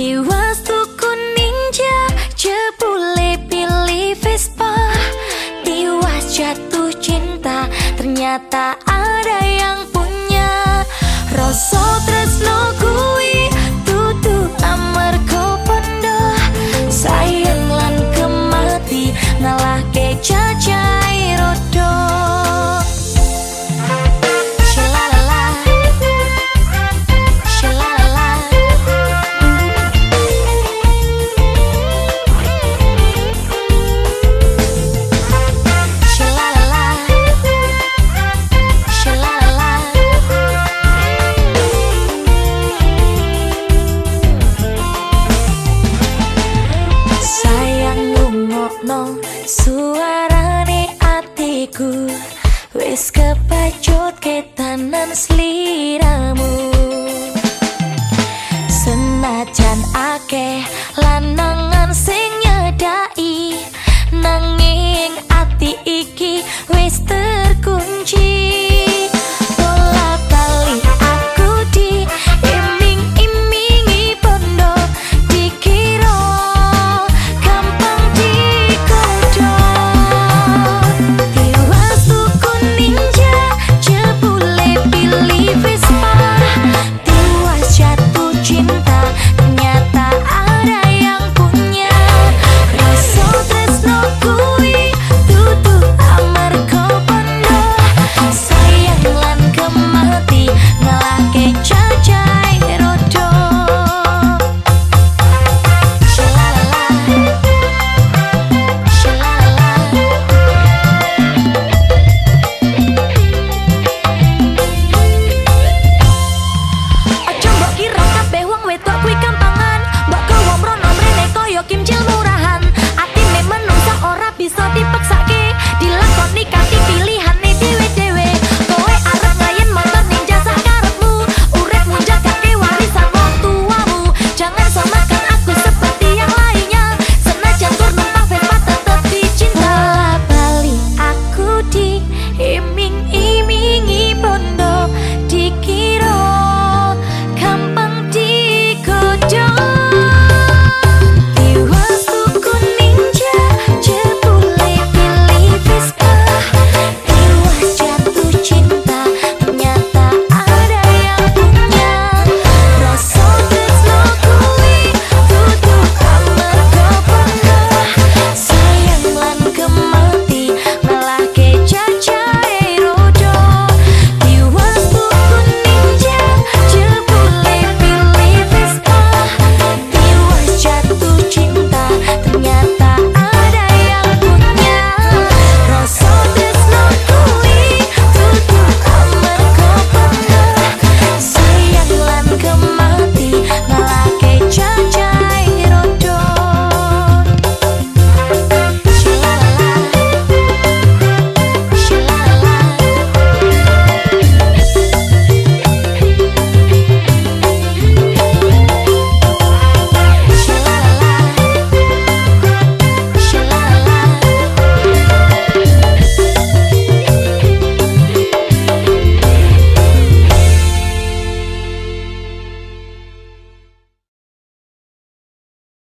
Tiwas tuku ninja Jebule pilih Vespa. Tiwas jatuh cinta Ternyata ada yang punya. Rosot kepacut ketanan seliramu. Senajan akeh lan